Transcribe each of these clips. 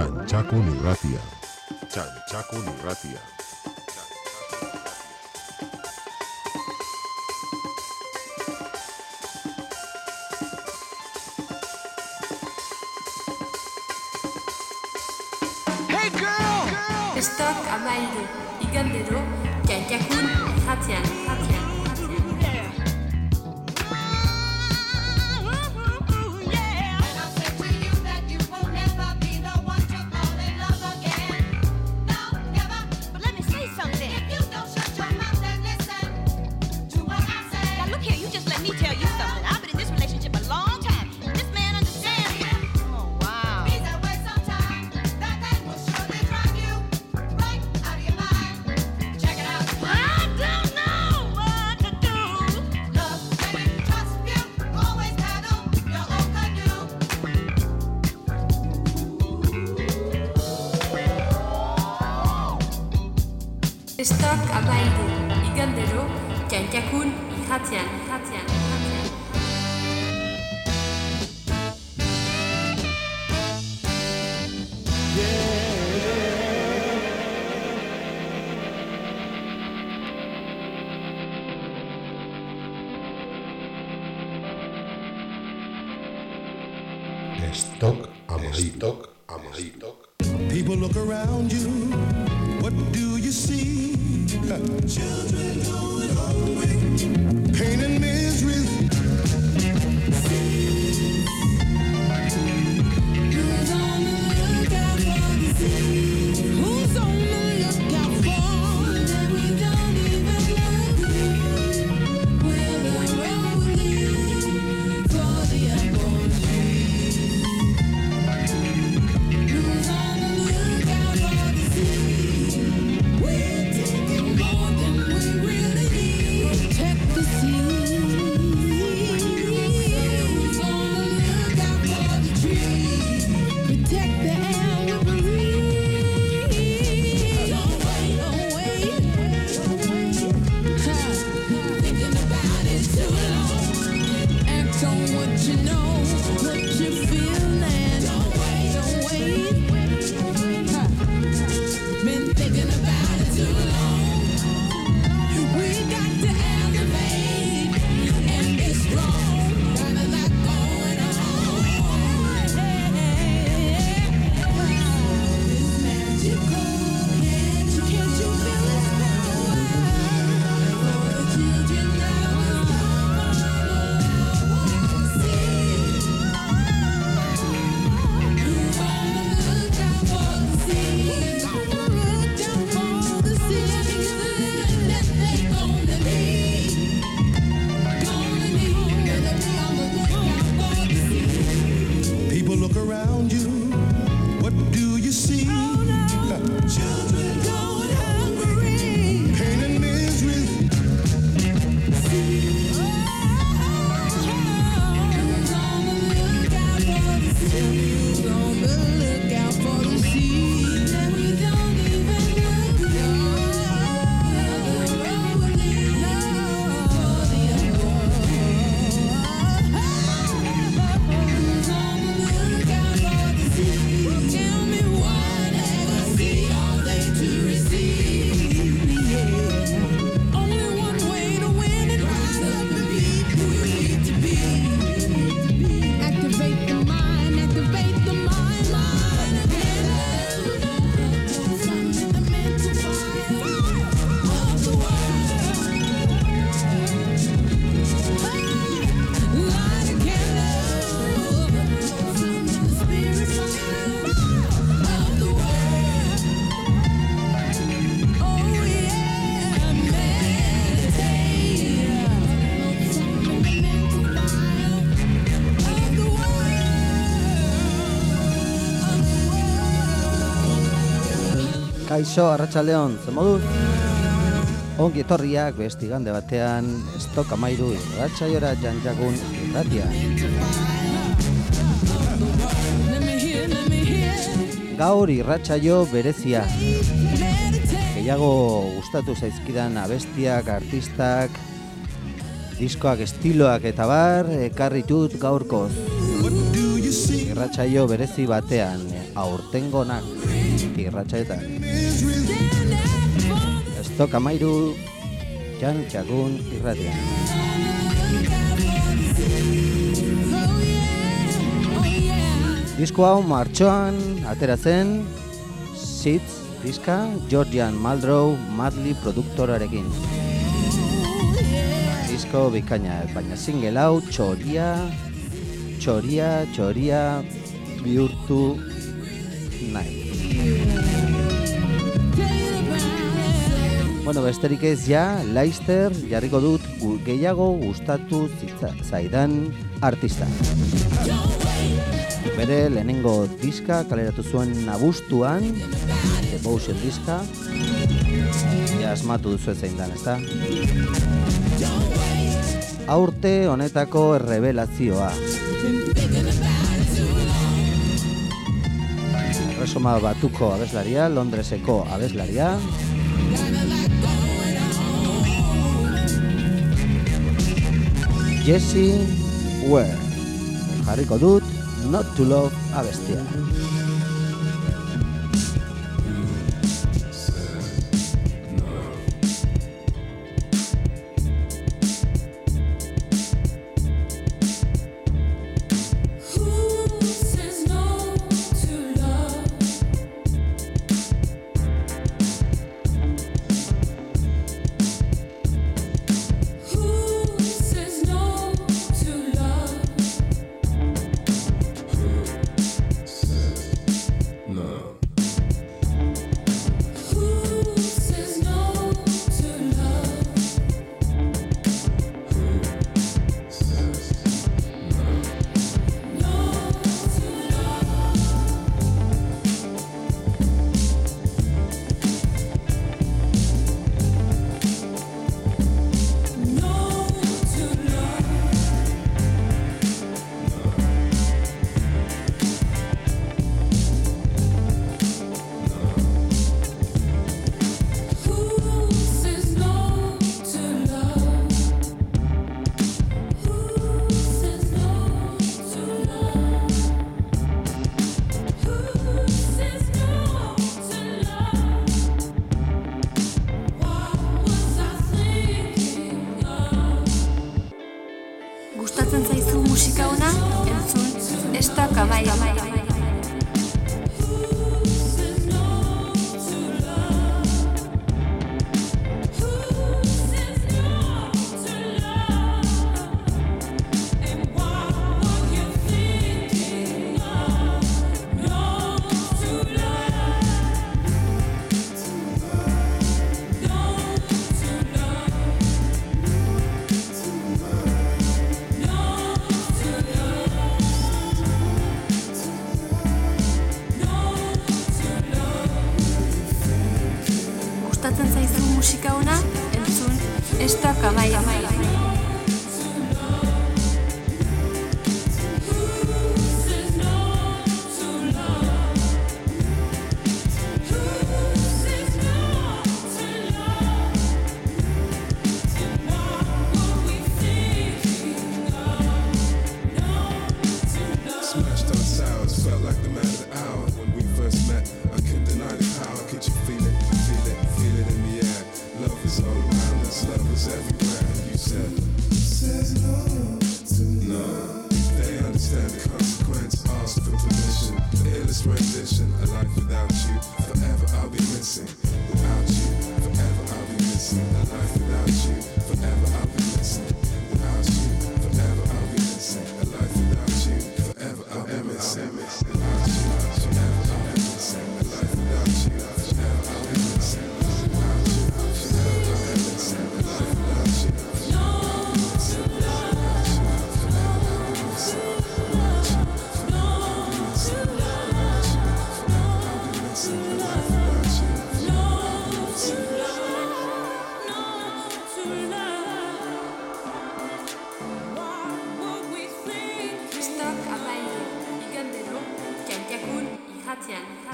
Chanchaco Neuratia. Chanchaco Neuratia. Hey girl! girl! Stock amarillo y gandero, Kaixo, Arratxaldeon, zen moduz? Ongi etorriak besti gande batean, estok amairu irratxaiora janjagun irratian. Gaur irratxaio berezia. Gehiago gustatu zaizkidan abestiak, artistak, diskoak, estiloak eta bar, ekarritut gaurkoz. Irratxaio. Irratxaio berezi batean, aurtengonak irratxaetan. Estok amairu, jan txagun irratian. Disko hau martxoan ateratzen Sitz diska Georgian Maldrow Madly produktorarekin. Disko bikaina, baina single hau txoria, txoria, txoria bihurtu nahi. Bueno, besterik ez ja, Leister jarriko dut gehiago gustatu zitza, zaidan artista. Bere lehenengo diska kaleratu zuen abustuan, The Motion diska, ja asmatu duzu ezein dan, ezta? Aurte honetako revelazioa. erresoma batuko abeslaria, Londreseko abeslaria. Jesse Ware. Jarriko dut Not to Love abestia.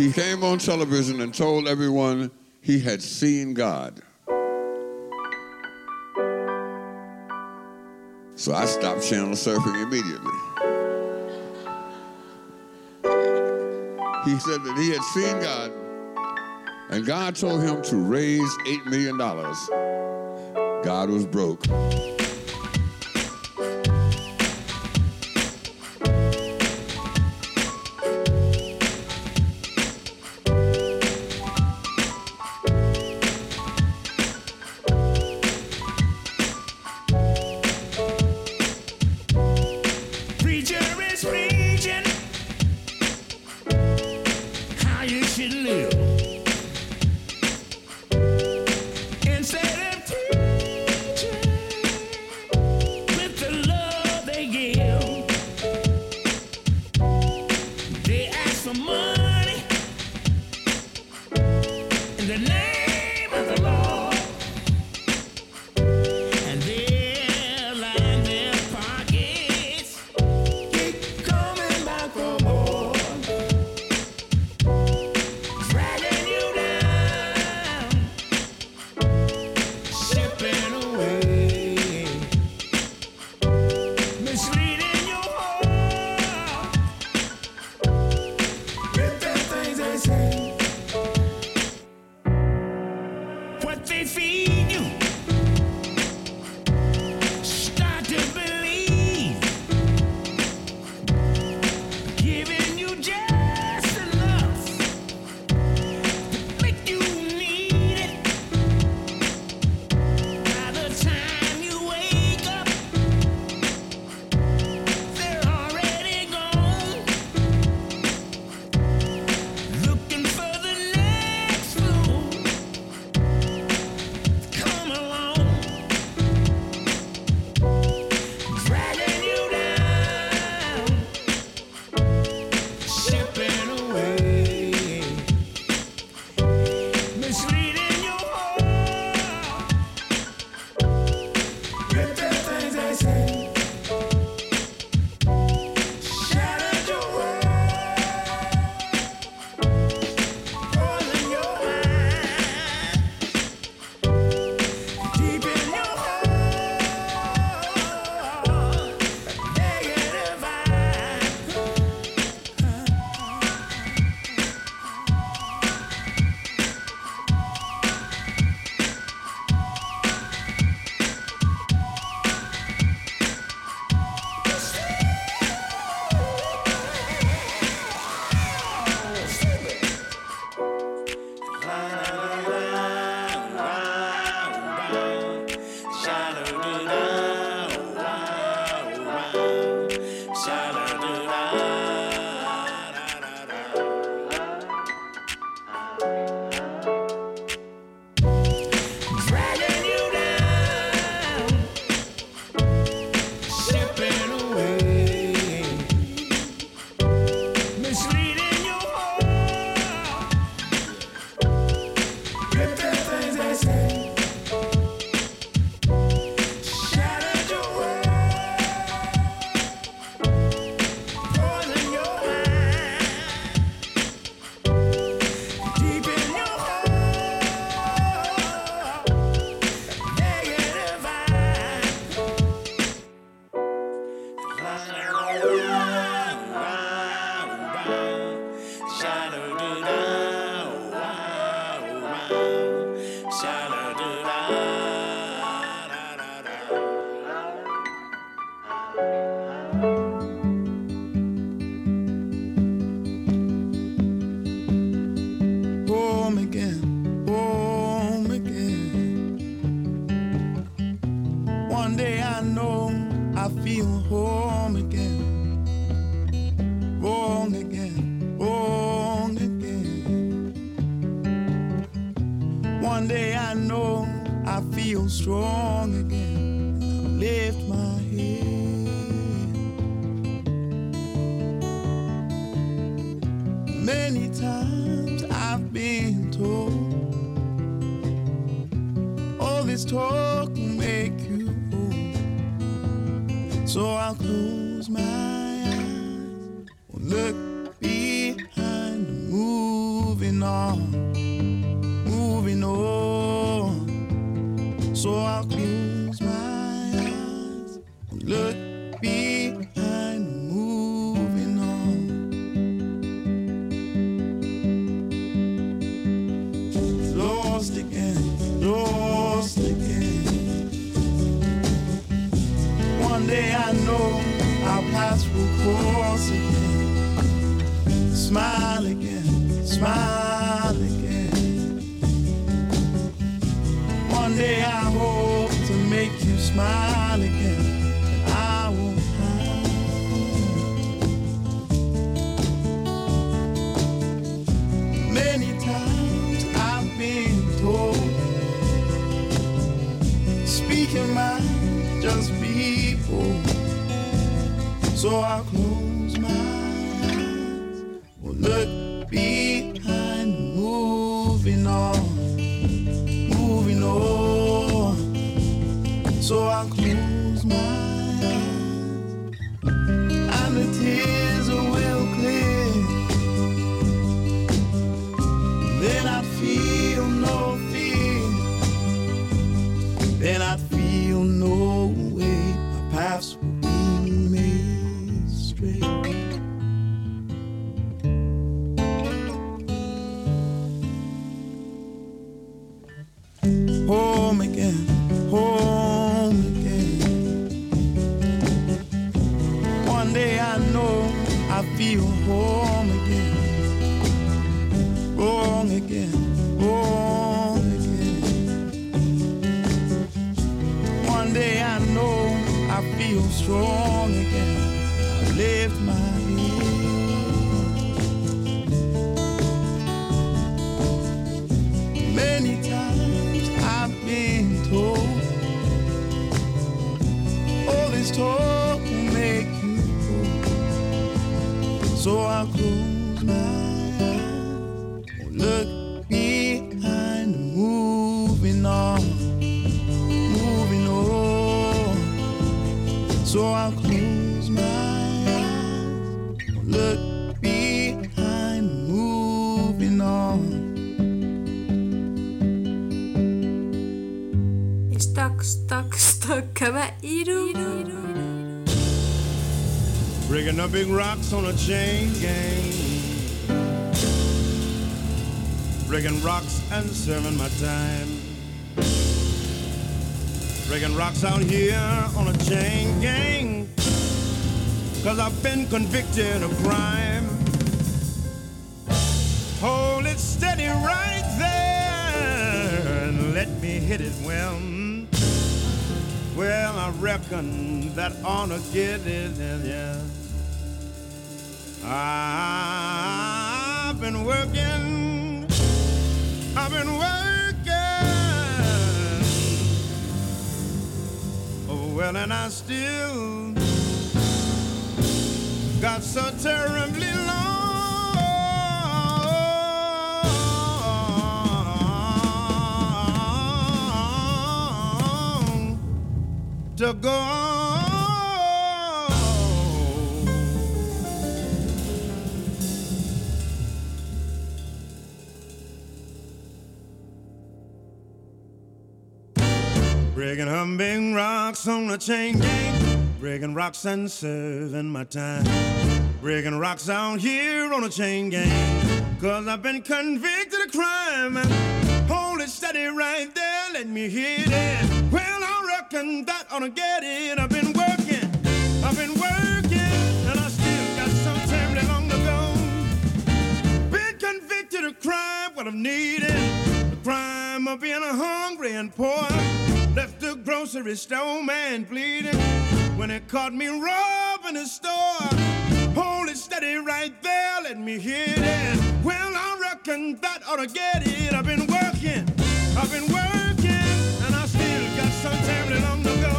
He came on television and told everyone he had seen God. So I stopped channel surfing immediately. He said that he had seen God, and God told him to raise $8 million. God was broke. On a chain gang. Breaking rocks and serving my time. Breaking rocks out here on a chain gang. Cause I've been convicted of crime. Hold it steady right there and let me hit it well. Well, I reckon that ought to get it, yeah. I've been working, I've been working. Oh, well, and I still got so terribly long to go. Breaking humming rocks on a chain gang, breaking rocks and serving my time. Breaking rocks out here on a chain gang, cause I've been convicted of crime. Hold it steady right there, let me hit it. Well, I reckon that ought to get it. I've been working, I've been working, and I still got some terribly long to go. Been convicted of crime, what I've needed. Crime of being hungry and poor. Left the grocery store man bleeding when it caught me robbing the store. Hold it steady right there, let me hit it. Well, I reckon that ought to get it. I've been working, I've been working, and I still got some terribly long to go.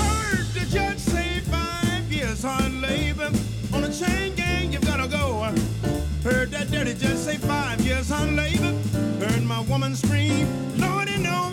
Heard the judge say five years hard labor on a chain gang. Heard that dirty just say five years on labor. Heard my woman scream, Lordy, no.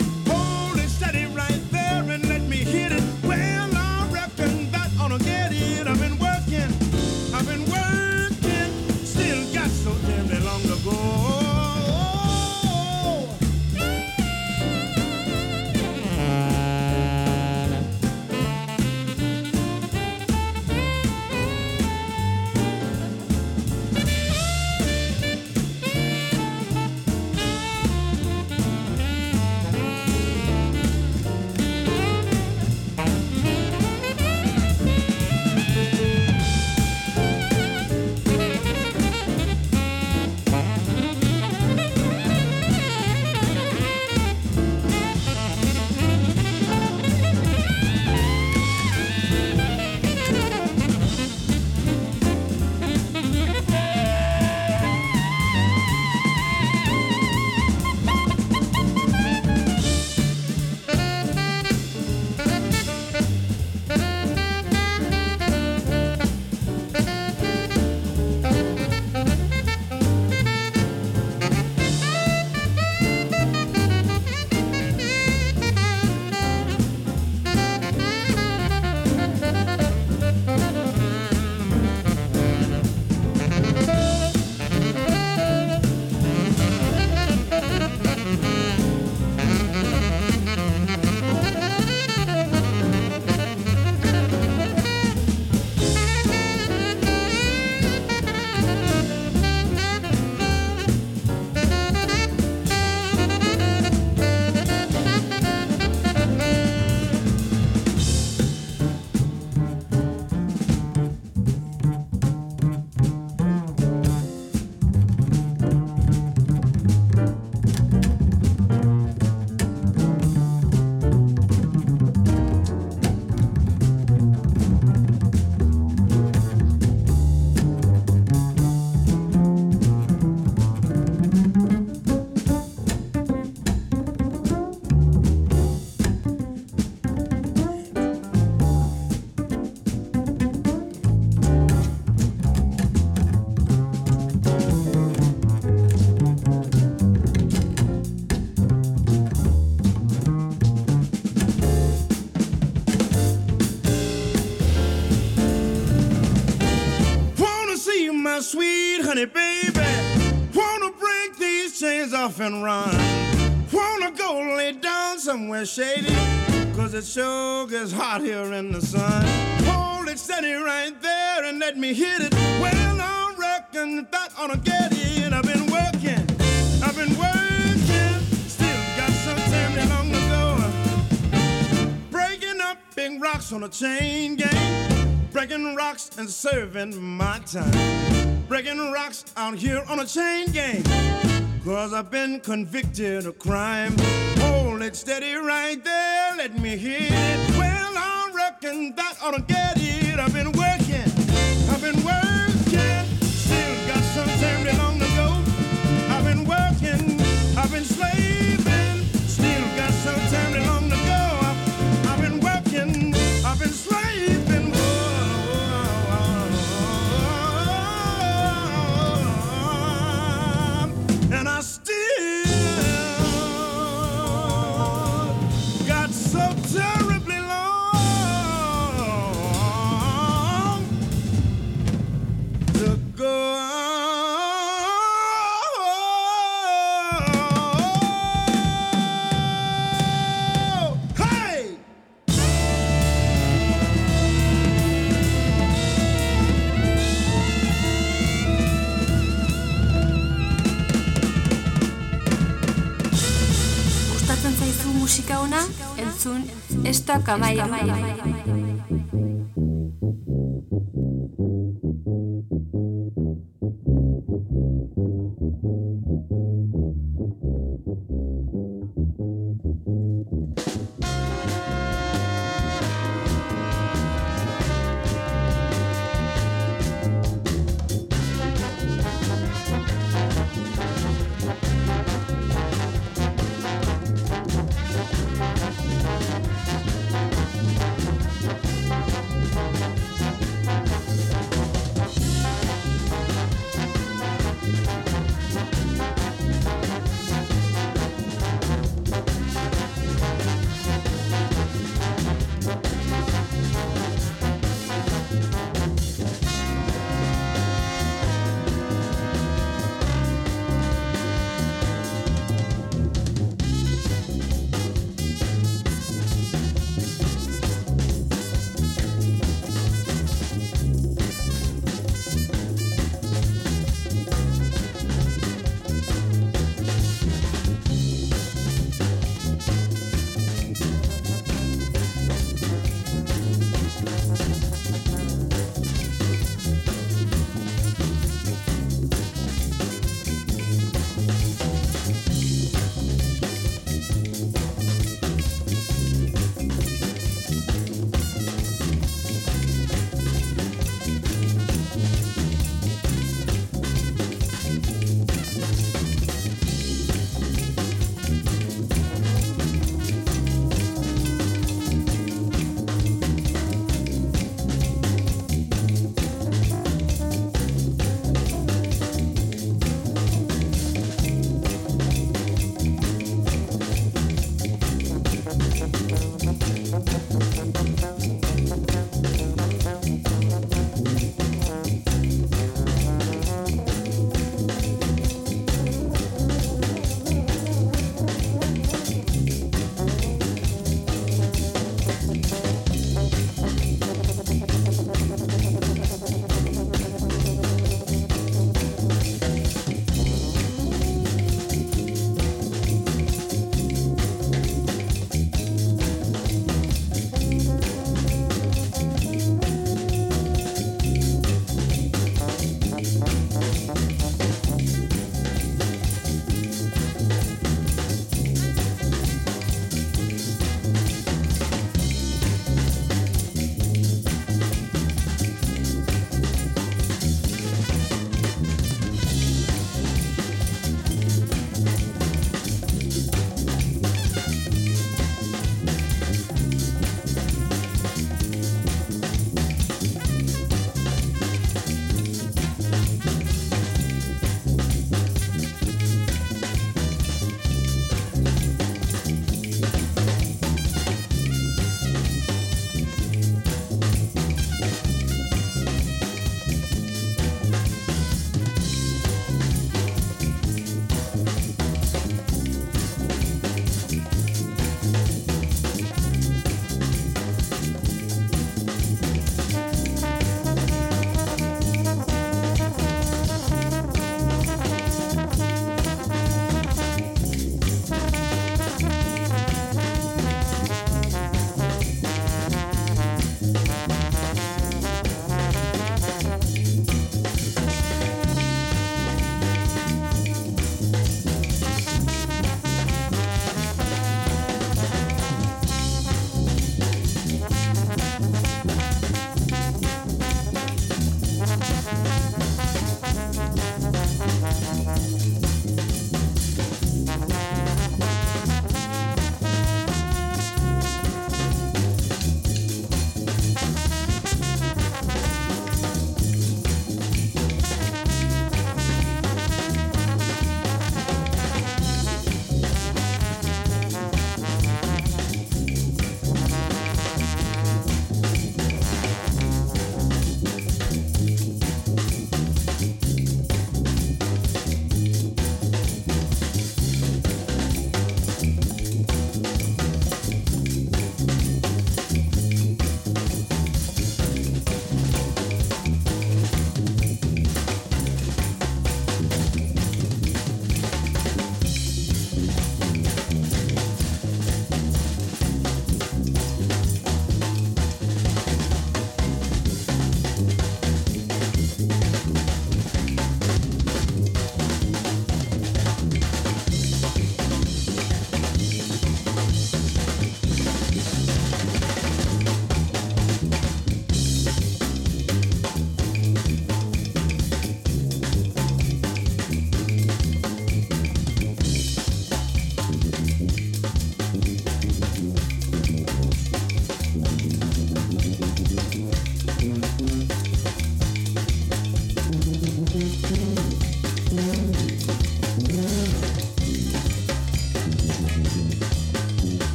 Somewhere shady. Cause it sure gets hot here in the sun. Hold it steady right there and let me hit it. Well, I reckon that ought to get it. I've been working, I've been working. Still got some time long to go. Breaking up big rocks on a chain gang. Breaking rocks and serving my time. Breaking rocks out here on a chain gang. Cause I've been convicted of crime. It steady right there, let me hit it. Well, I reckon that ought to get it. I've been したかまい。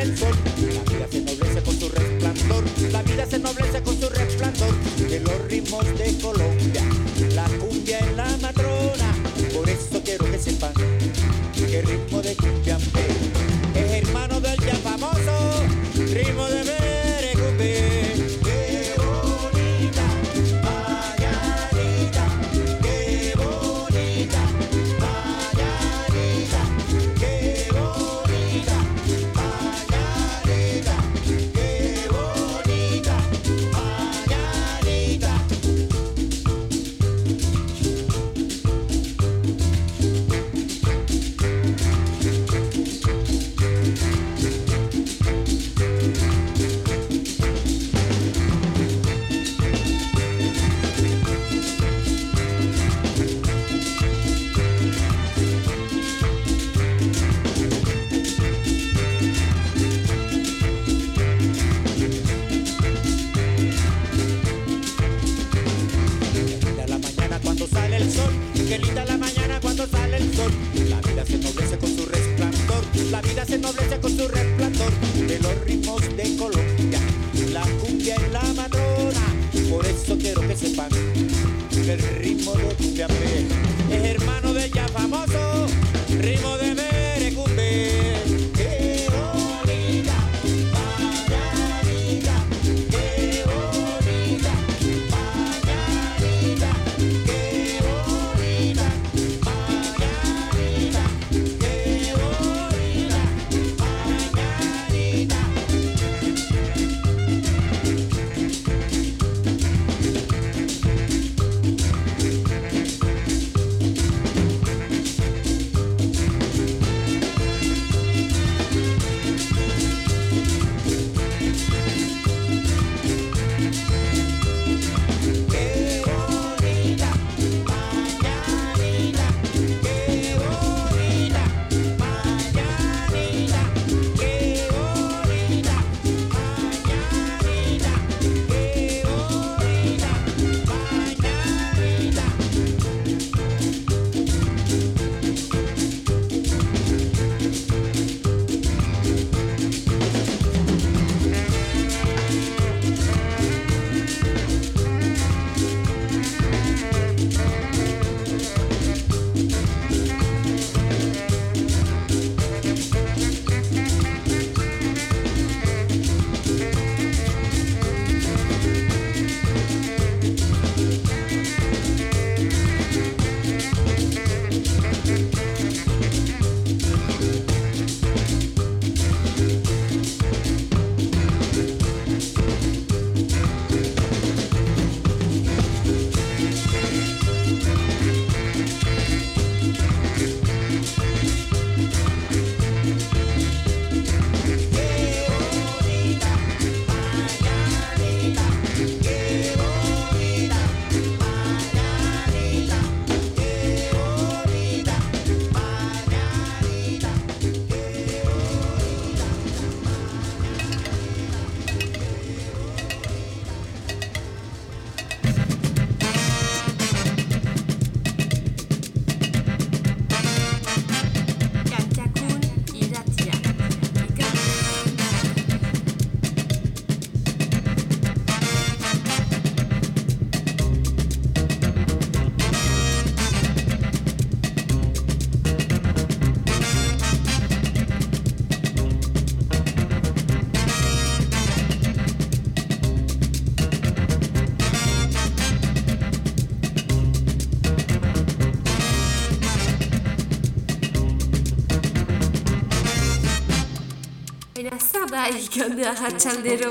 el sol. La vida se noblece con su resplandor, la vida se noblece con su resplandor. De los ritmos de Colombia, la cumbia es la matrona. Por eso quiero que sepan que ritmo de zer da ikande arratsaldero,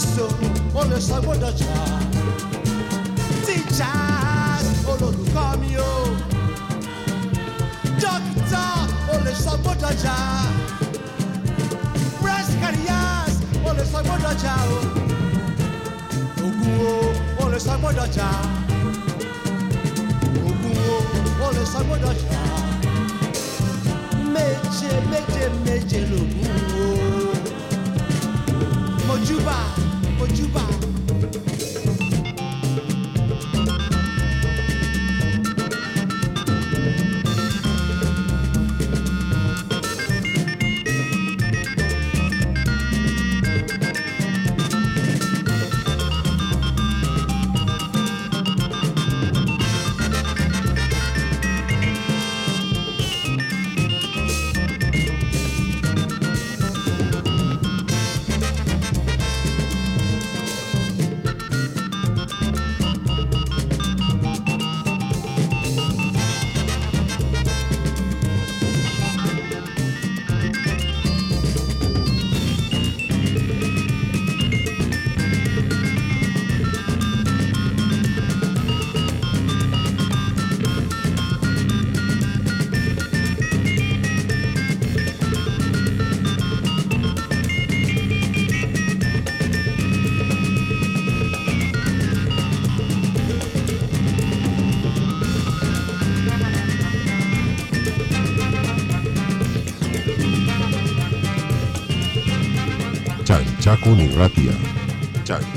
kristo olùsọgbó dọjà teachers olùkọ́ mi o. Doctor olùsọgbó dọjà breast carriers olùsọgbó dọjà o. Ogun o olùsọgbó dọjà ogun o olùsọgbó dọjà méje méje méje lògùn o. Mojúbà you buy.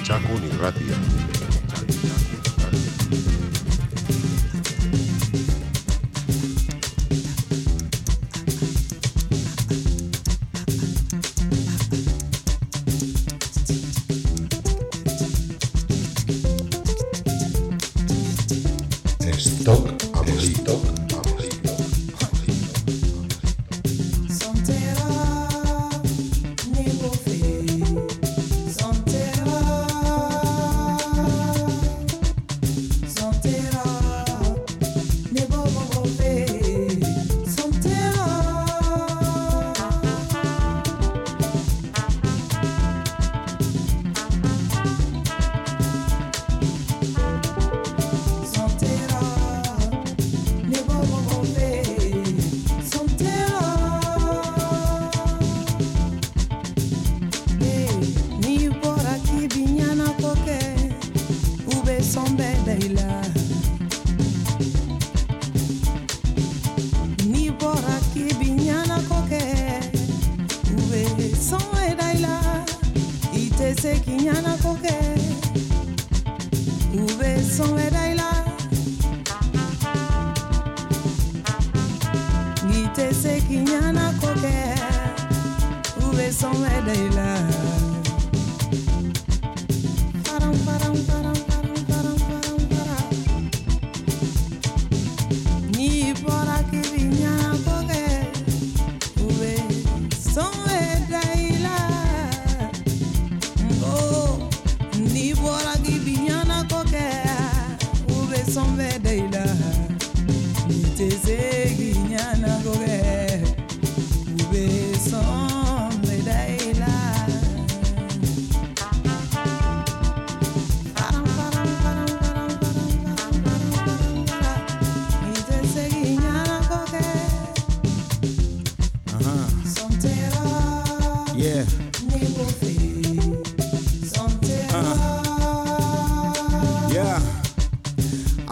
加固理论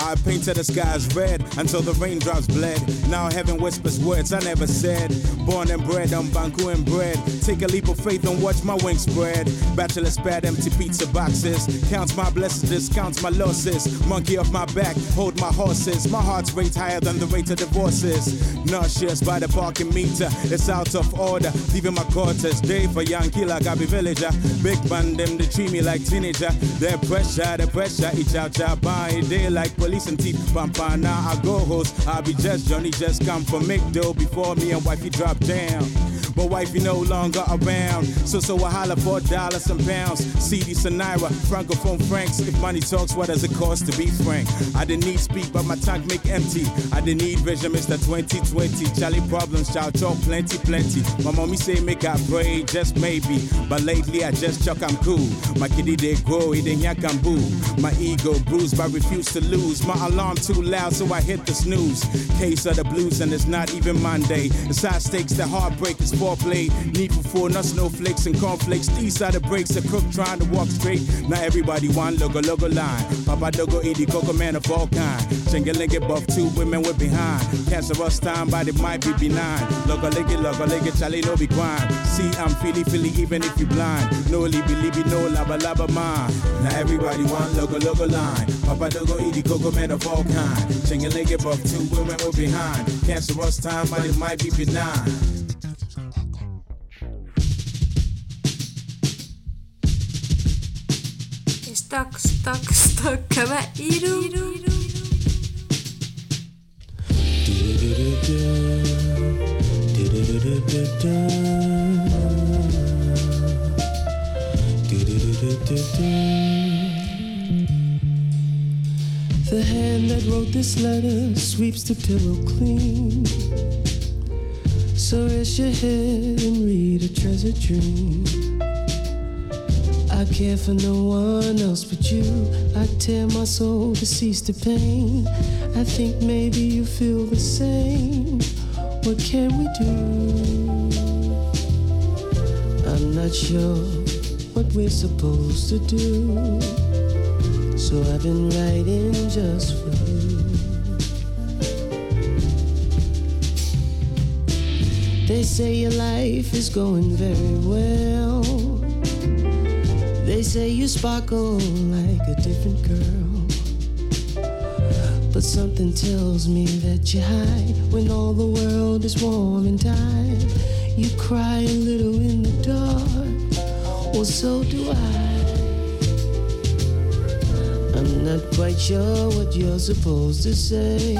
I painted the skies red until the raindrops bled. Now heaven whispers words I never said. Born and bred on Banku and bread. Take a leap of faith and watch my wings spread. Bachelor's pad, empty pizza boxes. Counts my blessings, discounts my losses. Monkey off my back, hold my horses. My heart's rate higher than the rate of divorces. Nauseous by the parking meter, it's out of order. Leaving my quarters, day for young killer, Gabi villager. Big man, them they treat me like teenager. The pressure, the pressure, each out your body. They like police and teeth. Pampa, now I go host. I'll be just Johnny, just come for make dough before me and wifey drop down. But wifey no longer around. So so I holler for dollars and pounds. CD Sonira, Francophone Franks. If money talks, what does it cost to be frank? I didn't need speak, but my tank make empty. I didn't need vision, Mr. 2020. Charlie problems, child talk plenty, plenty. My mommy say make I pray, just maybe. But lately I just chuck I'm cool. My kitty they grow, he didn't yak and boo. My ego bruised, but refuse to lose. My alarm too loud, so I hit the snooze. Case of the blues, and it's not even Monday. It's high stakes, the heartbreak is foreplay. Need for not snowflakes and cornflakes. These are the breaks, a crook trying to walk straight. Now everybody want logo, logo line. Papa Dogo, Edie, Coco, man of all kind. Chingalinga buff, two women with behind. Cancerous time, but it might be benign. Logo, lick it, logo, lick Charlie, no be grind. See, I'm feely, feely, even if you blind. No libby, libby, no laba, laba, mine. Now everybody want logo, logo line. Papa Dogo, Edie, Coco, man of all kind. Chingalinga buff, two women with behind. Cancerous time, but it might be benign. Stock, stock, stock, caballero. The hand that wrote this letter sweeps the pillow clean. So rest your head and read a treasure dream. I care for no one else but you. I tear my soul to cease the pain. I think maybe you feel the same. What can we do? I'm not sure what we're supposed to do. So I've been writing just for you. They say your life is going very well. They say you sparkle like a different girl. But something tells me that you hide when all the world is warm and tired. You cry a little in the dark, well, so do I. I'm not quite sure what you're supposed to say,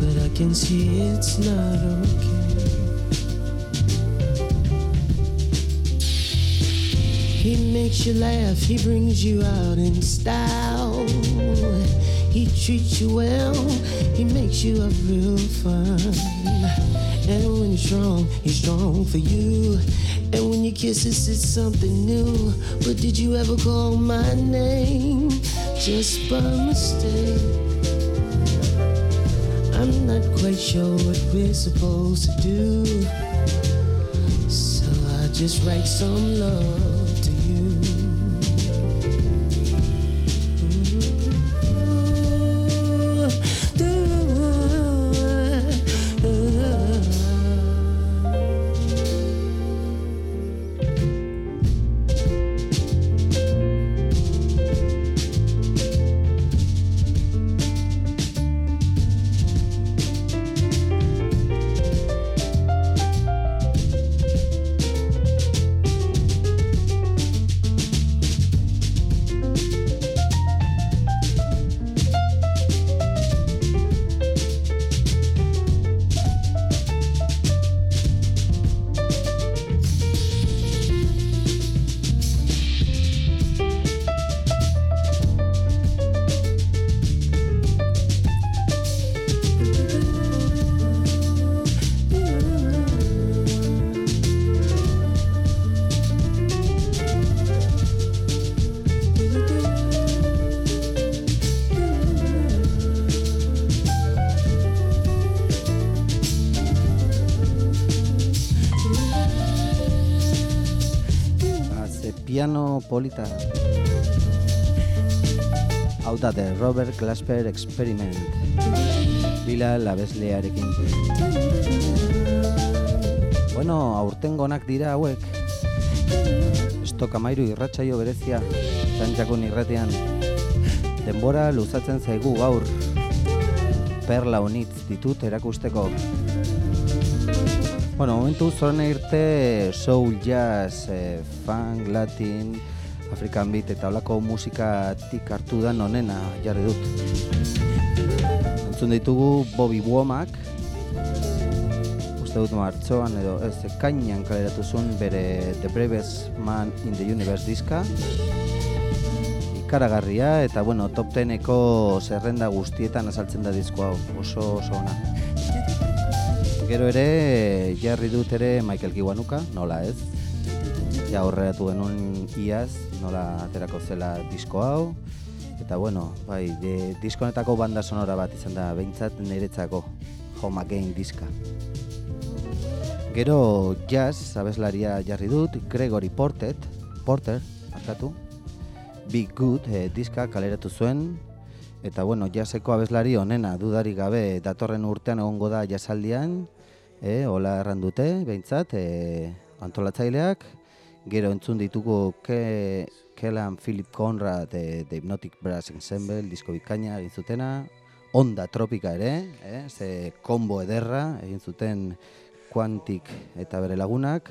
but I can see it's not okay. He makes you laugh, he brings you out in style. He treats you well, he makes you have real fun. And when he's strong, he's strong for you. And when you kiss it's something new. But did you ever call my name just by mistake? I'm not quite sure what we're supposed to do. So I just write some love polita. Hau da, The Robert Glasper Experiment. Bila labeslearekin. Bueno, aurtengonak dira hauek. Estok amairu irratsaio berezia, txantxakun irratean. Denbora luzatzen zaigu gaur. Perla honitz ditut erakusteko. Bueno, momentu zorena irte soul, jazz, eh, funk, latin, afrikan beat eta holako musikatik hartu da onena jarri dut. Entzun ditugu Bobby Womack, uste dut martxoan edo ez ekainan kaleratu zuen bere The Bravest Man in the Universe diska. Ikaragarria eta bueno, top 10eko zerrenda guztietan azaltzen da disko hau, oso oso ona. Gero ere jarri dut ere Michael Kiwanuka, nola ez? Ja horreatu genuen iaz, nola aterako zela disko hau. Eta bueno, bai, de, disko honetako banda sonora bat izan da, behintzat niretzako Home Again diska. Gero jazz abeslaria jarri dut, Gregory Portet, Porter, hartatu, Big Good eh, diska kaleratu zuen, eta bueno, jazzeko abeslari onena dudari gabe datorren urtean egongo da jasaldian, eh, hola erran dute, behintzat, eh, antolatzaileak, gero entzun ditugu Ke, Kellan Philip Conrad eh, The Hypnotic Brass Ensemble, disko bikaina egin zutena, Onda Tropika ere, eh, ze kombo ederra egin zuten Quantic eta bere lagunak,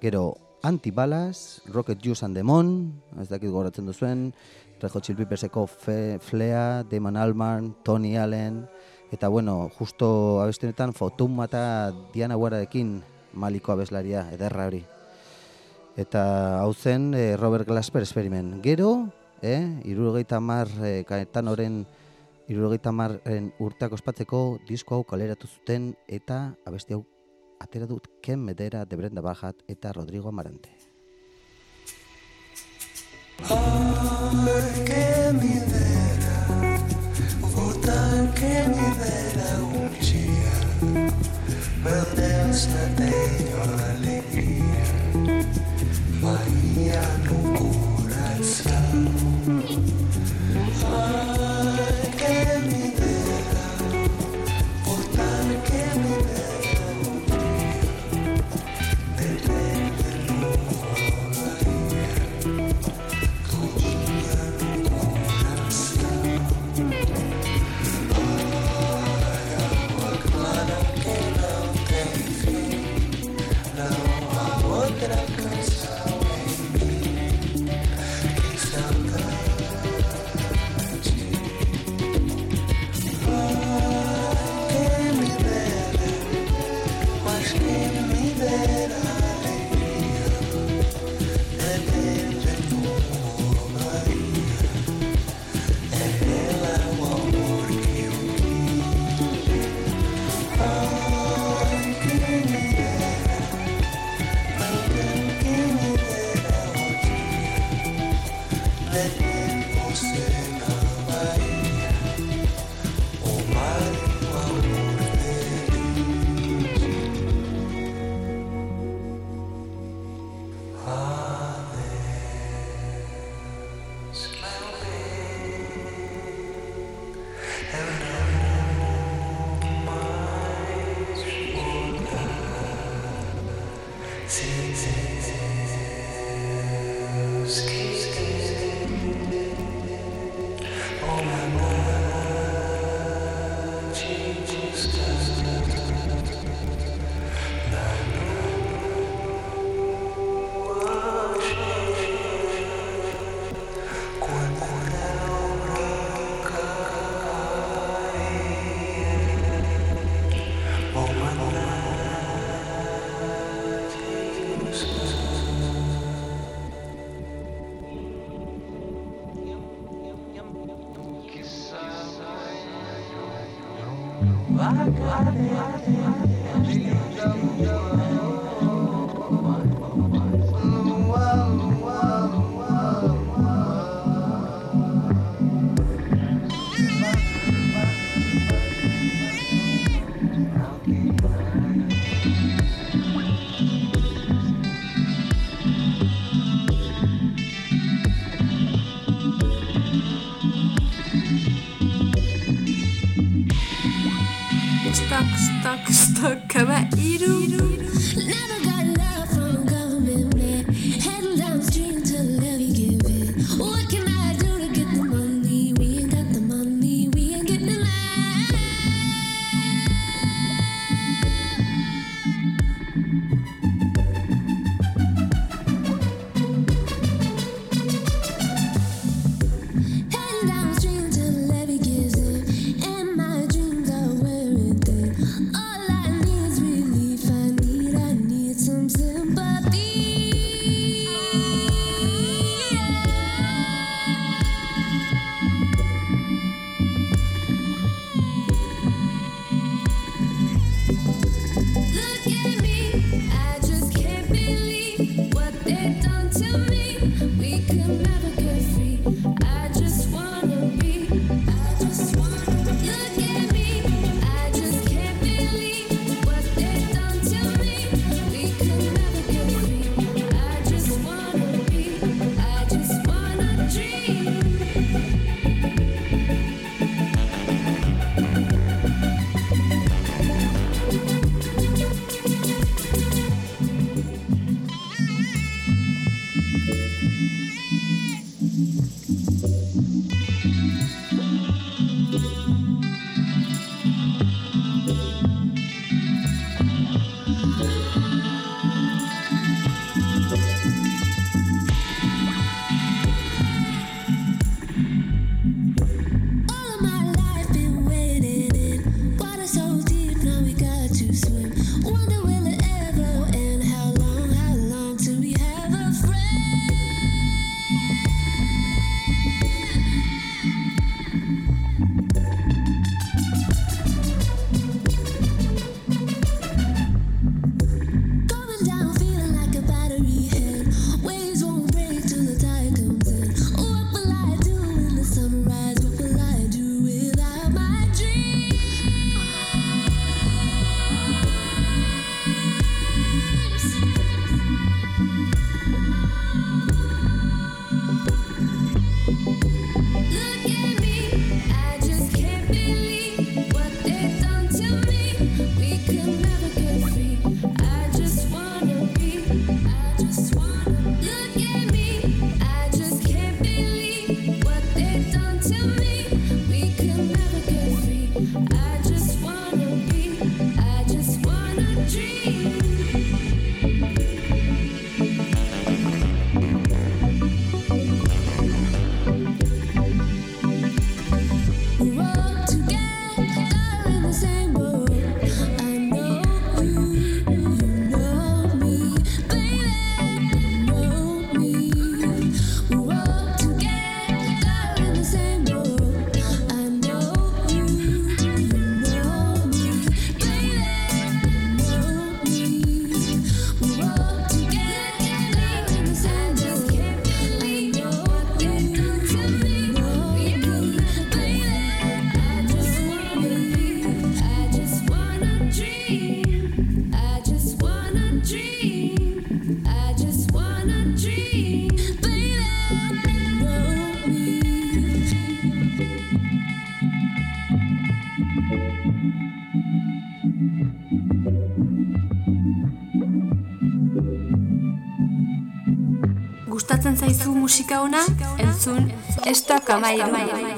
gero Antibalas, Rocket Juice and Demon, ez dakit goratzen duzuen, Pepperseko Fe, Flea, Damon Albarn, Tony Allen, eta bueno, justo abestenetan Fotuma eta Diana Guararekin maliko abeslaria, ederra hori. Eta hau zen eh, Robert Glasper Experiment. Gero, eh, irurogeita mar, eh, kaetanoren irurogeita marren urteak ospatzeko disko hau kaleratu zuten eta abesti hau atera dut Ken Medera, de Brenda Bajat eta Rodrigo Amarante. Ay, que mi vera, votar que mi vera un dia, meu Deus, não tenho alegria, Maria non cura il sangue. Musika ona? Entzun, esto kamaia. Jamayo,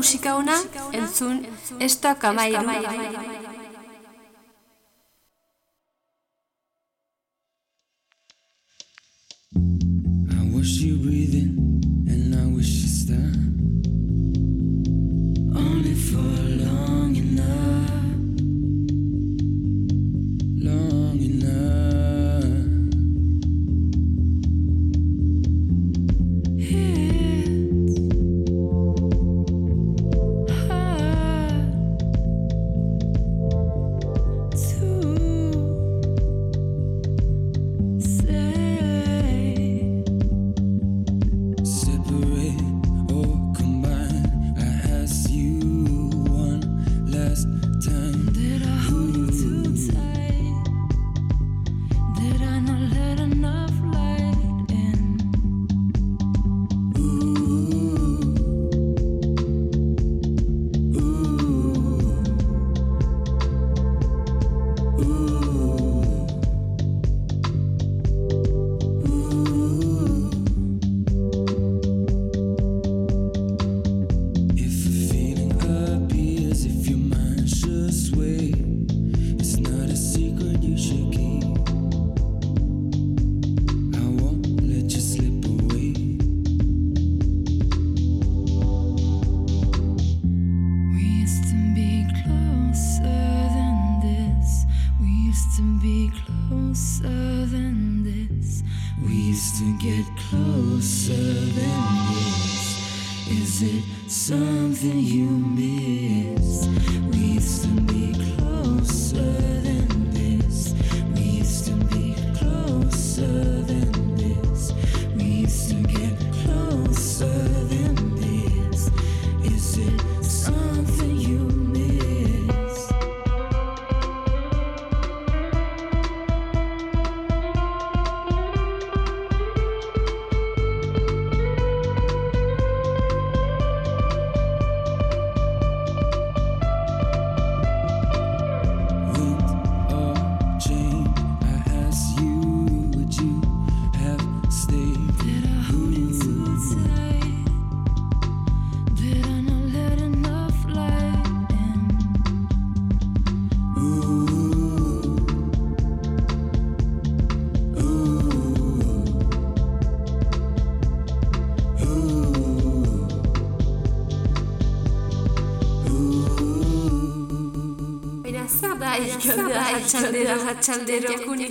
musika ona? Entzun, esto kamairu. arratsaldero kuni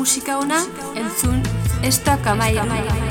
musika ona? Entzun, ez da kamaia.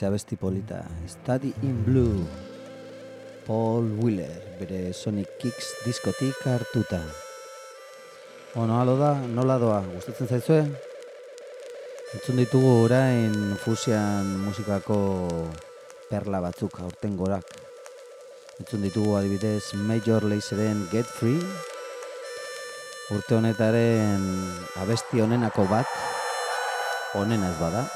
Ze abesti polita. Study in Blue. Paul Wheeler, bere Sonic Kicks diskotik hartuta. Ono, alo da, nola doa, gustatzen zaizue? Entzun ditugu orain fusian musikako perla batzuk aurten gorak. Entzun ditugu adibidez Major Lazeren Get Free, urte honetaren abesti honenako bat, honena ez bada,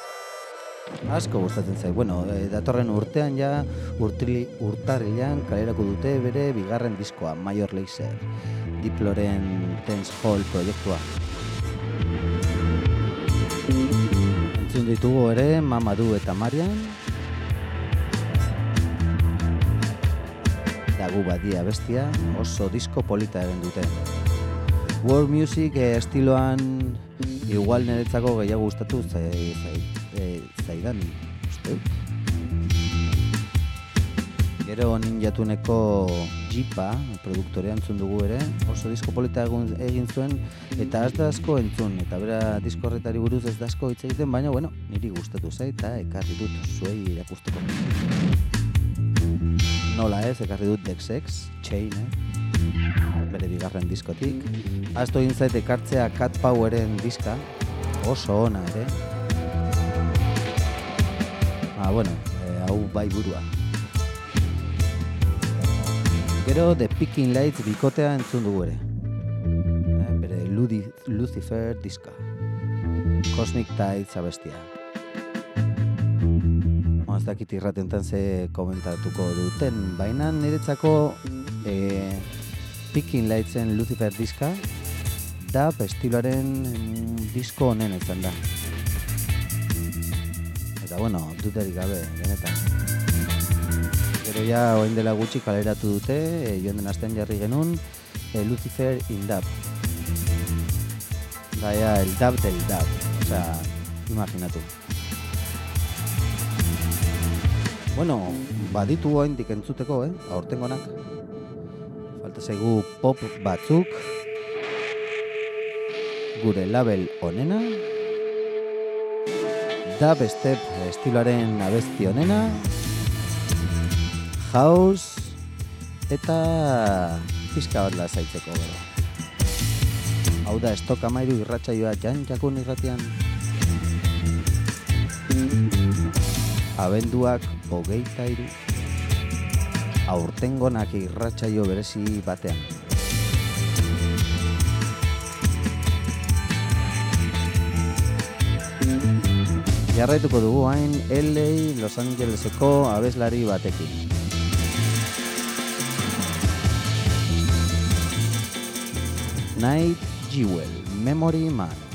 Asko gustatzen zait. Bueno, eh, datorren urtean ja urtili, urtarrilan kalerako dute bere bigarren diskoa, Major Lazer, Diploren Dance Hall proiektua. Entzun ditugu ere Mamadu eta Marian. Dagu badia bestia, oso disko polita egin dute. World music eh, estiloan igual niretzako gehiago gustatu zai, eh, zaidan, uste. Gero ninjatuneko Jipa, produktorea entzun dugu ere, oso disko polita egun, egin zuen, eta ez da asko entzun, eta bera disko horretari buruz ez da asko hitz egiten, baina, bueno, niri gustatu zait, eta ekarri dut zuei irakusteko. Nola ez, ekarri dut Dexex, Chain, eh? bere bigarren diskotik. Azto egin zait ekartzea Cat Poweren diska, oso ona ere. Ah, bueno, eh, hau bai burua. Gero The Picking Lights bikotea entzun dugu ere. Eh, bere Ludi, Lucifer diska. Cosmic Tides abestia. Bueno, ez dakit irratentan ze komentatuko duten, baina niretzako eh, Picking Lightsen Lucifer diska da estiloaren mm, disko honen izan da eta bueno, duterik gabe, genetan. Gero ja, oain dela gutxi kaleratu dute, e, joan den astean jarri genuen, e, Lucifer in Dab. Daia, el Dab del Dab, osea, imaginatu. Bueno, baditu oain entzuteko, eh, aurtengonak. Falta zaigu pop batzuk, gure label onena, dubstep estiloaren abesti honena House eta pizka bat lazaitzeko gara. Hau da, estok amairu irratxaioa jan jakun irratian. Abenduak hogeita iru. Aurtengonak irratxaio berezi. Aurtengonak irratxaio berezi batean. jarraituko dugu hain LA Los Angeleseko abeslari batekin. Night Jewel, Memory Man.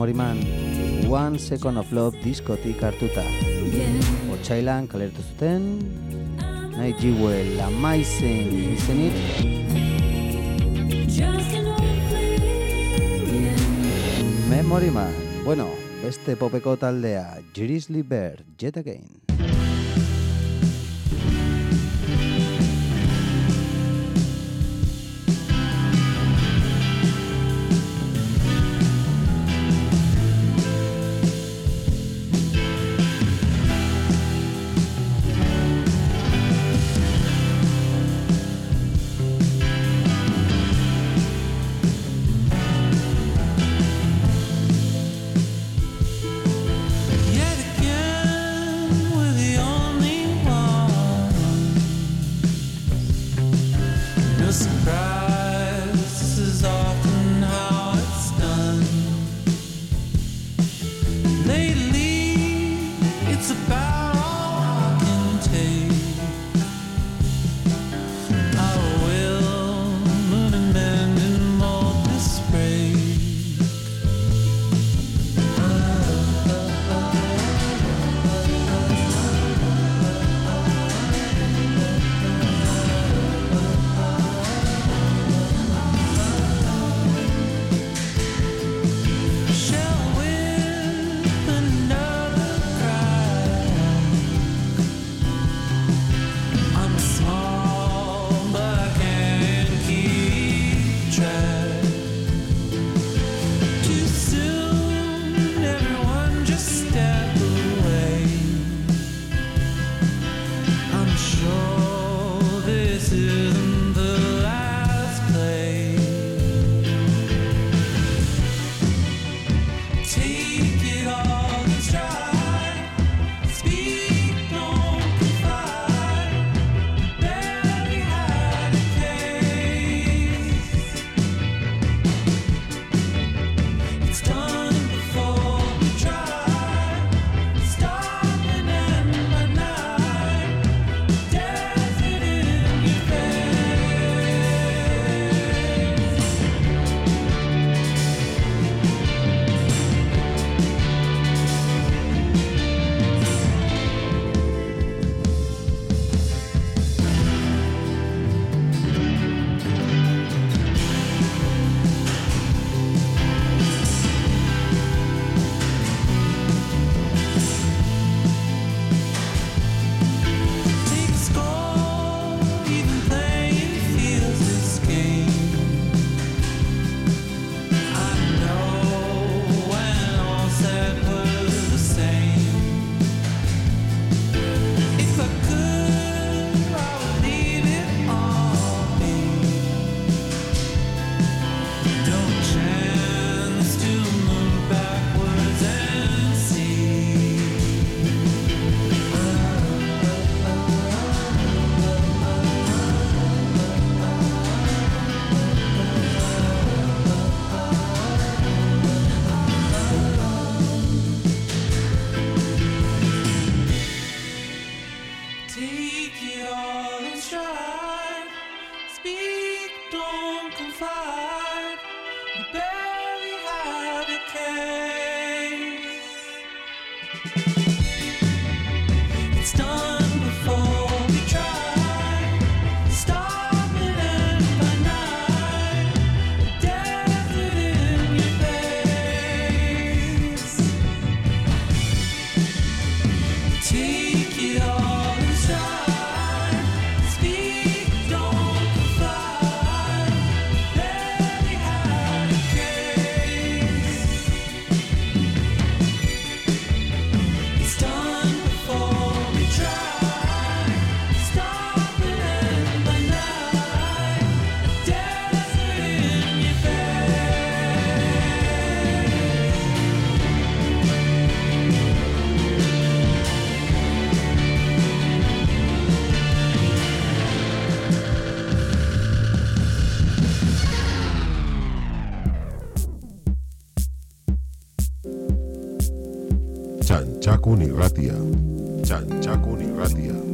Moriman One Second of Love diskotik hartuta. Otsailan kalertu zuten Nahi jiuel amaizen izenit. Memory Man Bueno, beste popeko taldea Grizzly Bear, Jet Again. Txantxakun irratia. Txantxakun irratia.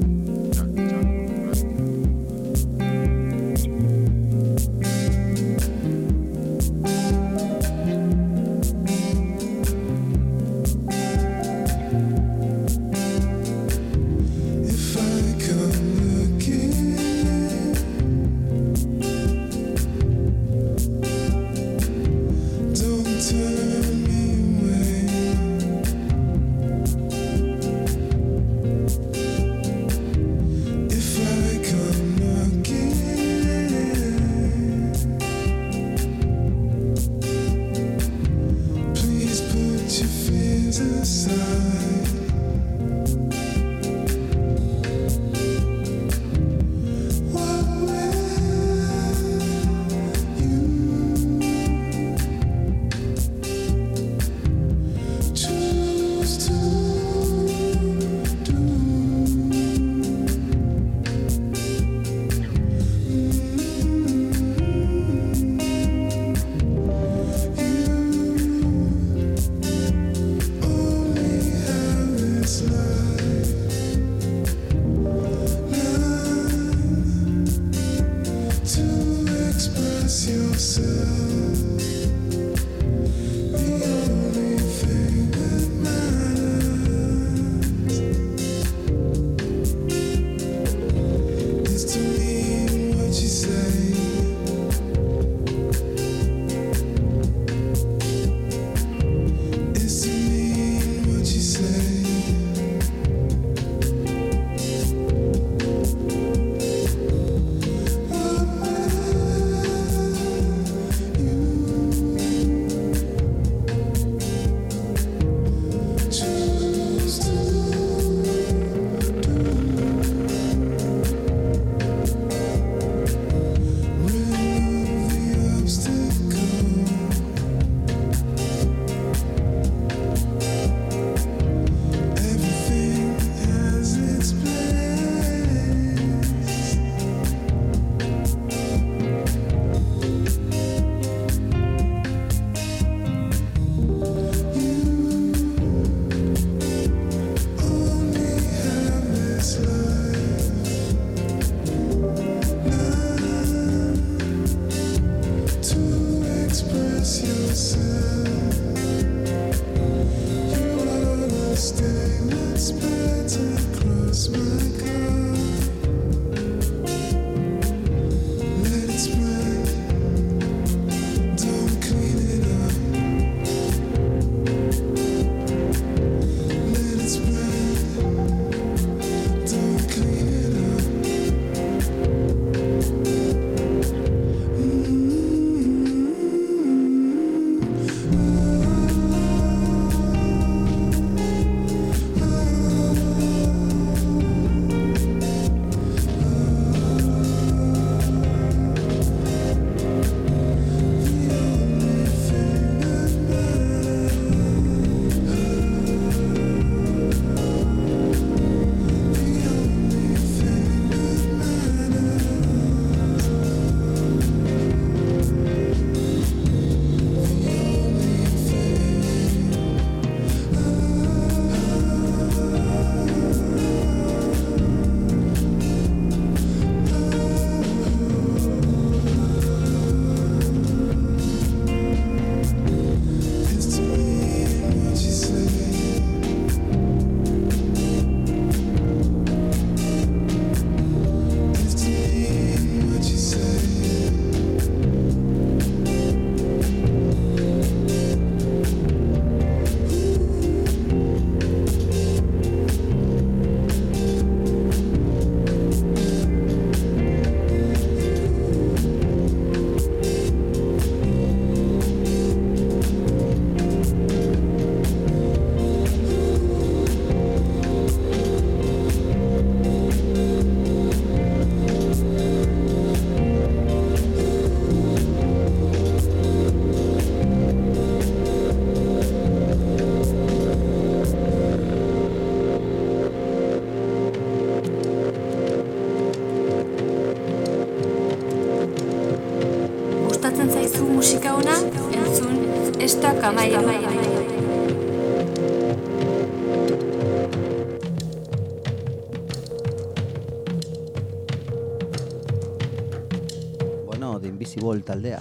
Taldea.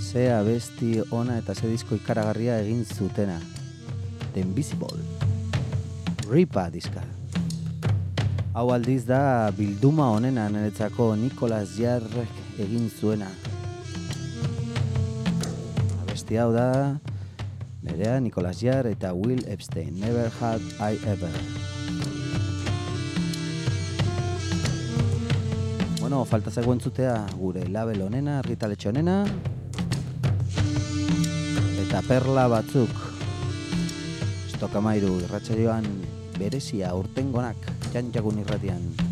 Ze abesti ona eta ze disko ikaragarria egin zutena. The Invisible. Ripa diska. Hau aldiz da bilduma honena niretzako Nicolas Jarrek egin zuena. Abesti hau da nerea Nicolas Jarr eta Will Epstein. Never had I ever. Falta zego entzutea gure label honena, argitaletxe honena. Eta perla batzuk. Estokamairu irratsaioan berezia urtengonak jantjagun irratian.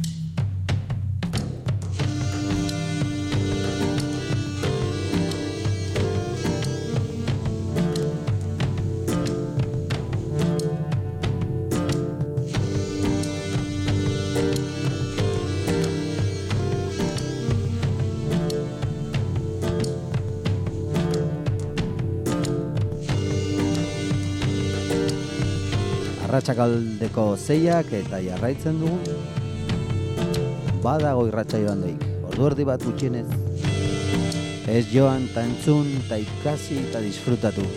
Arratxakaldeko zeiak eta jarraitzen dugu. Badago irratsaioan doik. Ordu erdi bat gutxienez. Ez joan eta entzun eta ikasi eta disfrutatu.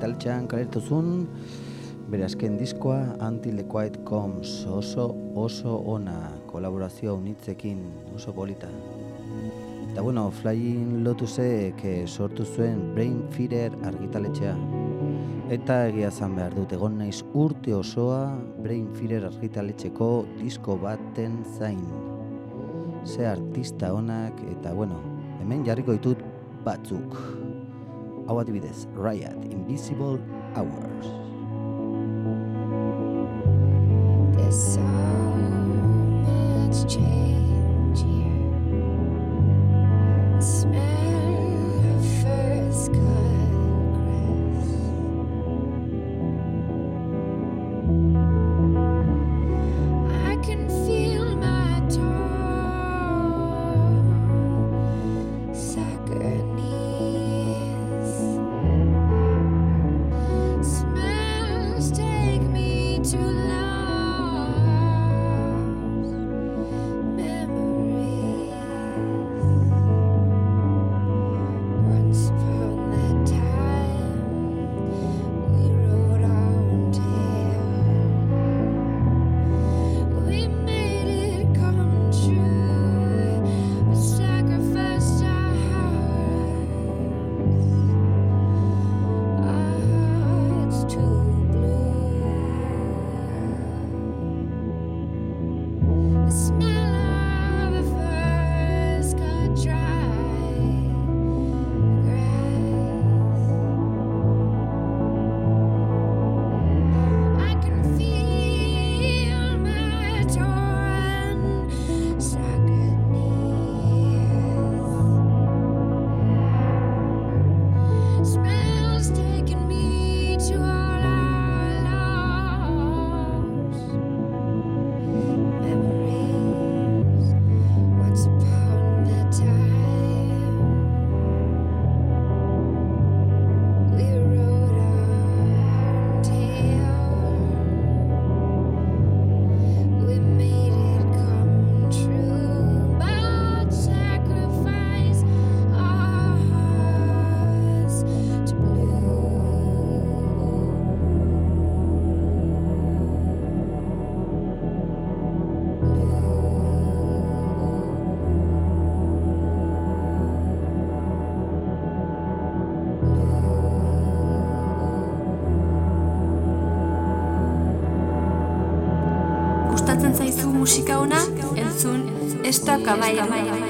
Warp argitaletxean kalertuzun bere azken diskoa Until the Quiet Comes oso oso ona kolaborazio unitzekin oso polita. Eta bueno Flying Lotusek eh, sortu zuen Brain Feeder argitaletxea. Eta egia zan behar dut egon naiz urte osoa Brain Feeder argitaletxeko disko baten zain. Ze artista onak eta bueno hemen jarriko ditut batzuk our Vides Riot Invisible Hour. Musika ona? Entzun, esta kamaia.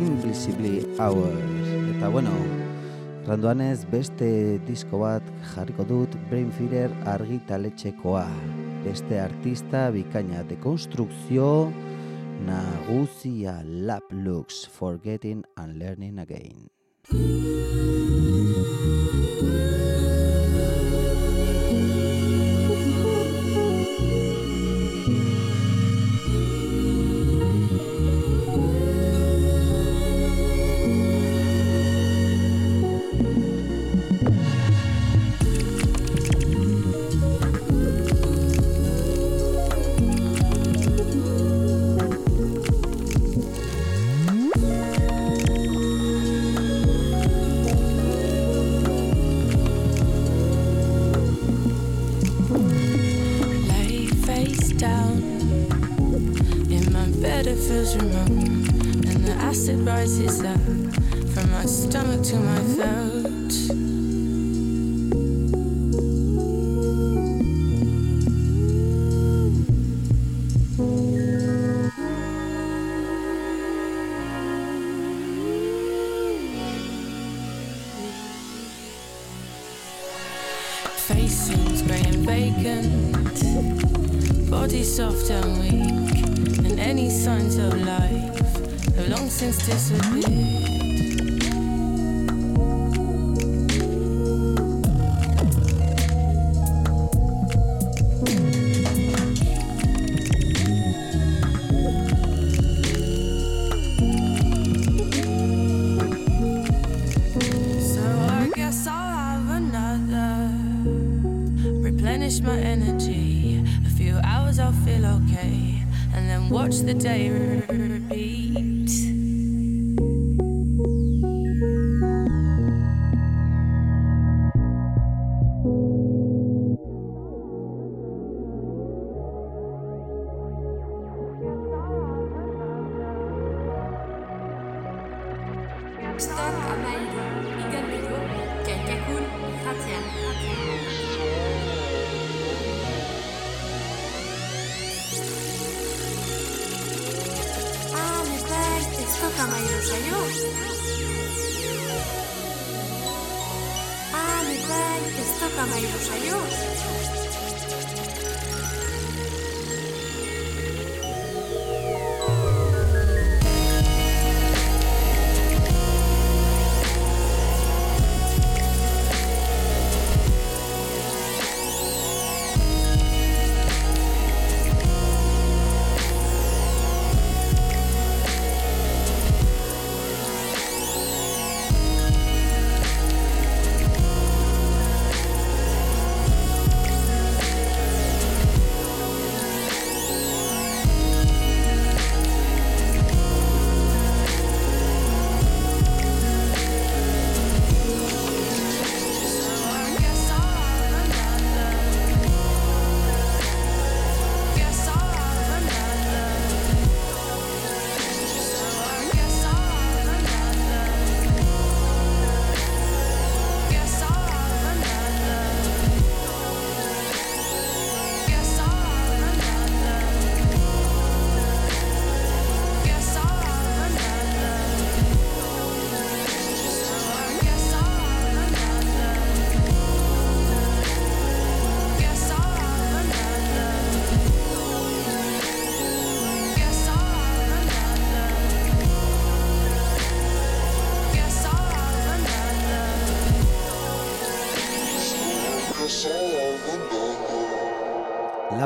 Invisibly Hours. Eta bueno, randuanez beste disko bat jarriko dut Brain Feeder argitaletxekoa. beste artista bikaina dekonstrukzio nagusia Lab Looks Forgetting and Learning Again. Lay of life have long since disappeared.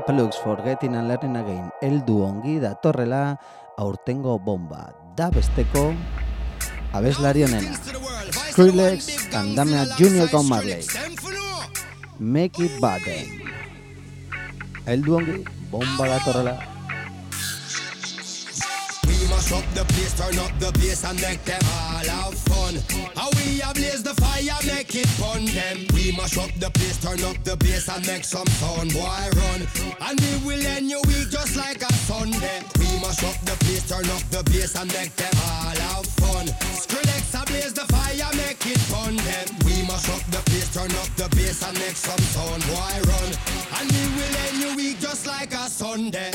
Lapalux Forgetting and Learning Again heldu ongi datorrela aurtengo bomba. Da besteko abeslari onena. Skrillex and Damian Junior con Marley. Make it baden. Heldu ongi bomba datorrela. Up the place, turn up the bass and make them all have fun. How we blaze the fire, make it fun them. We mash up the place, turn up the bass and make some sound, boy run. And we will end your week just like a Sunday. We mash up the place, turn up the bass and make them all have fun. Skrillex blaze the fire, make it fun them. We mash up the place, turn up the bass and make some sound, boy run. And we will end your week just like a Sunday.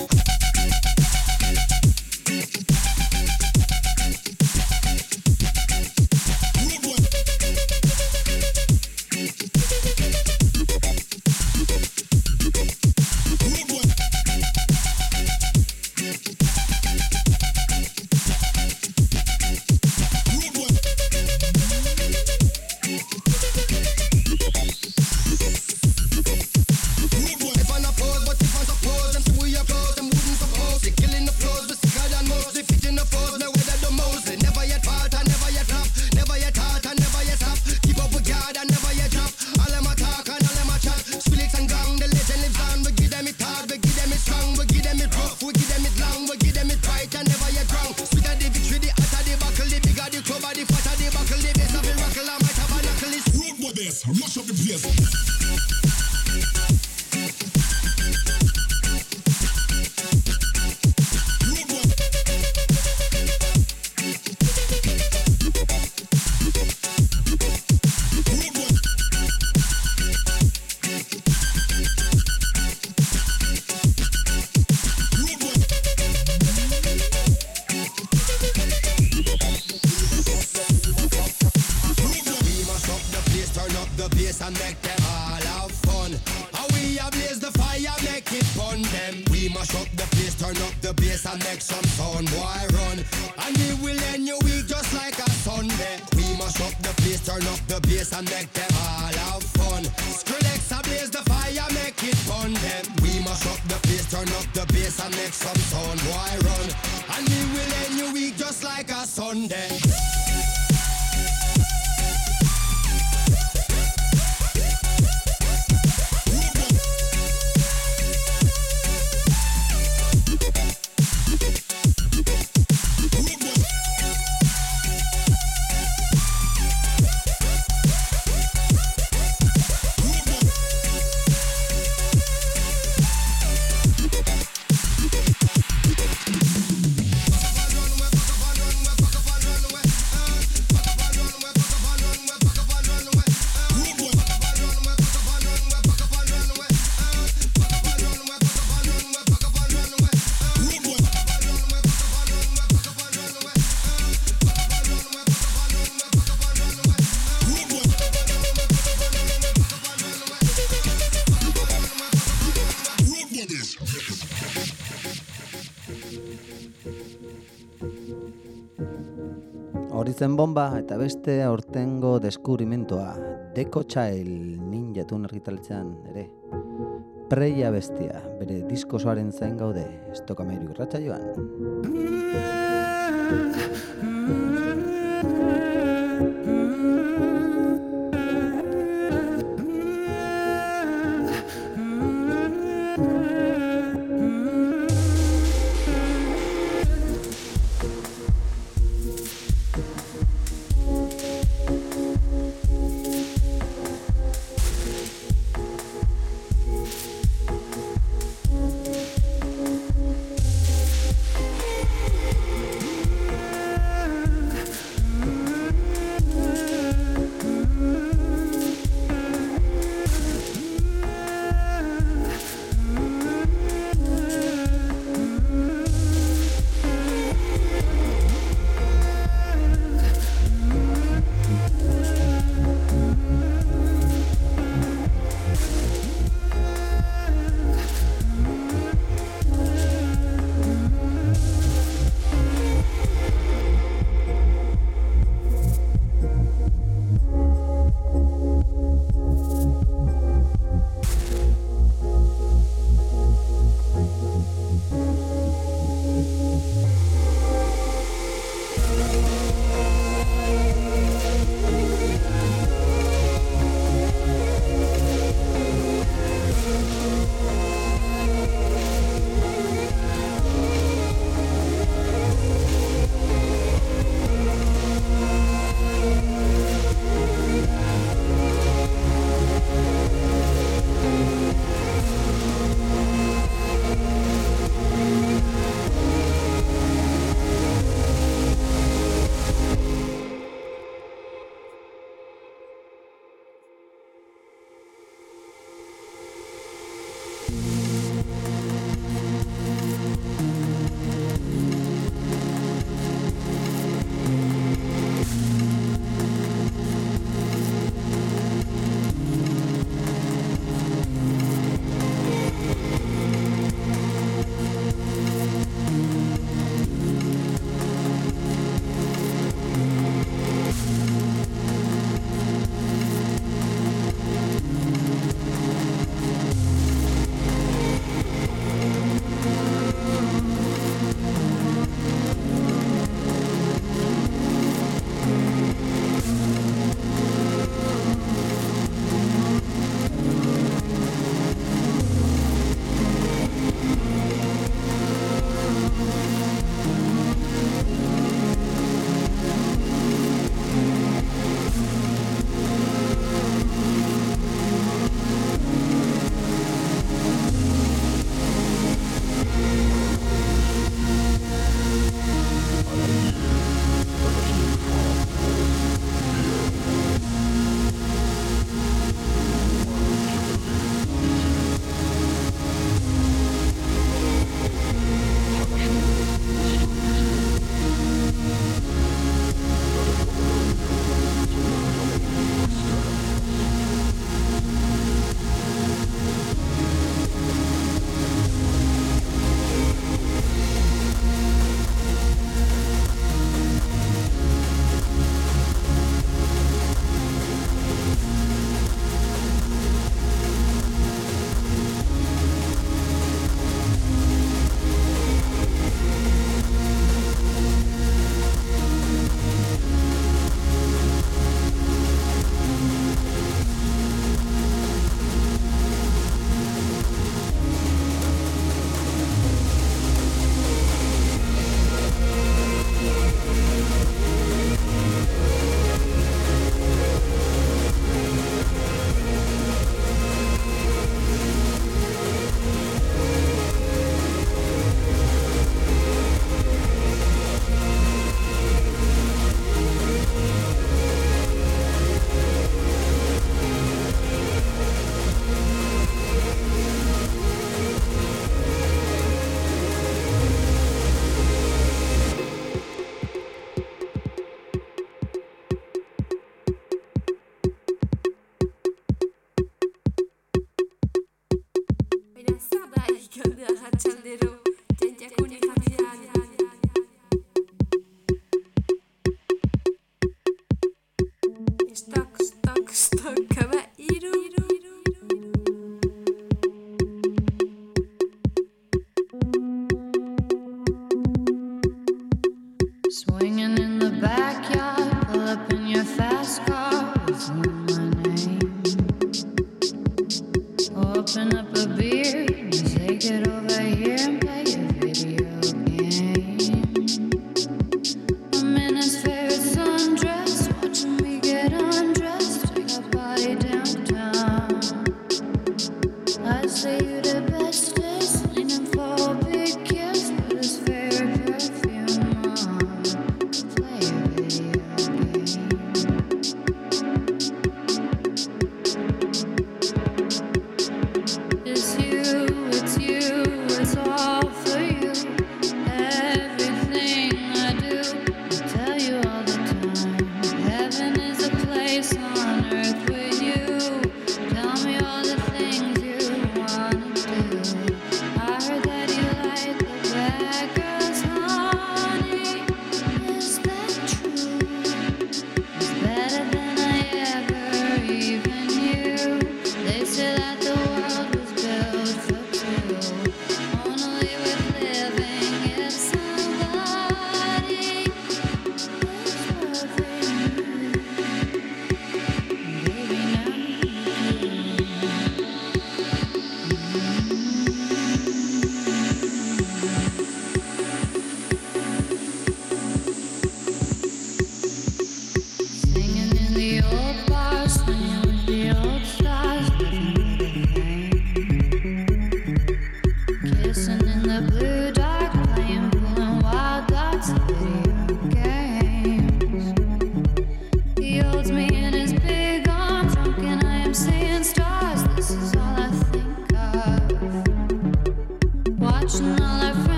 zen bomba eta beste aurtengo deskubrimentoa. Deko txail nin jatun argitaletzean ere. Preia bestia, bere diskosoaren zain gaude, estokamairu irratza joan. Mm.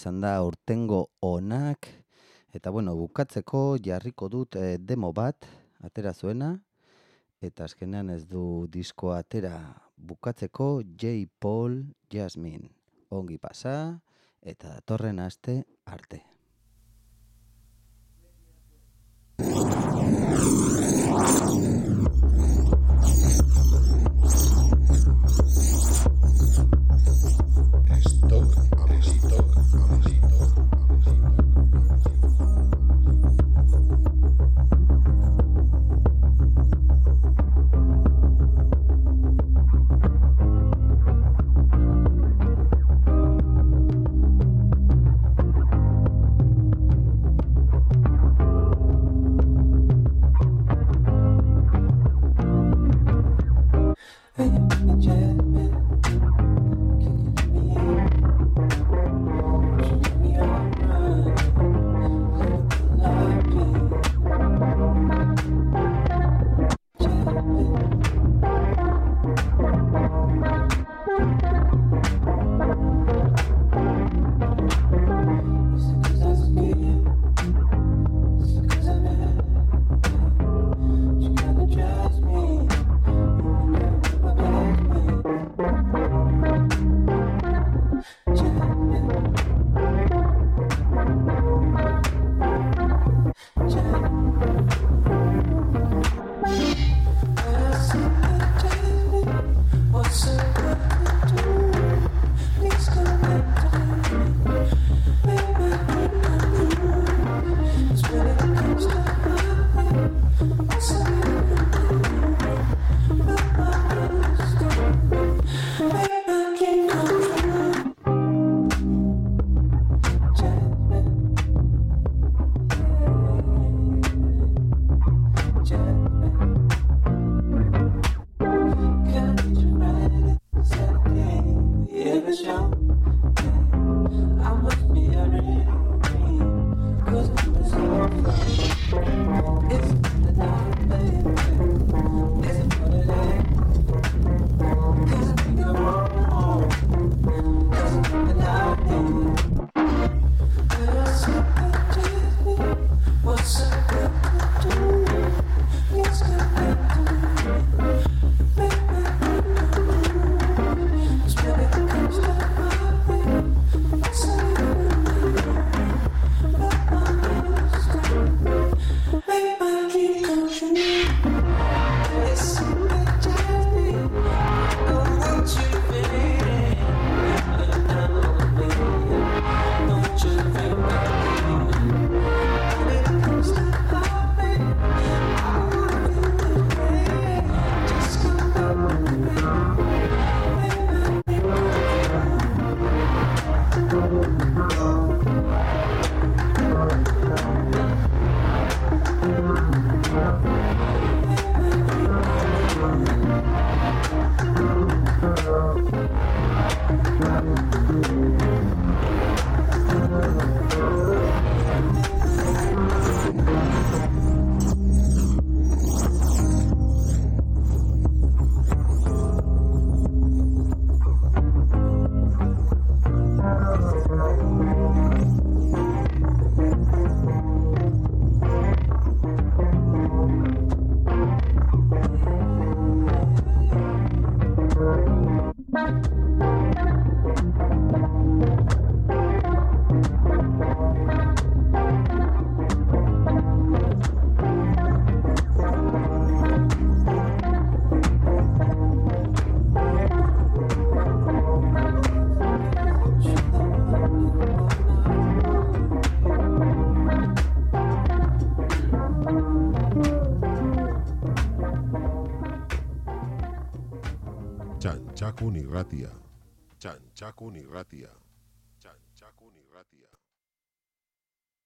Izan da urtengo onak, eta bueno, bukatzeko jarriko dut eh, demo bat, atera zuena, eta azkenean ez du diskoa atera bukatzeko J. Paul Jasmine. Ongi pasa, eta datorren aste arte.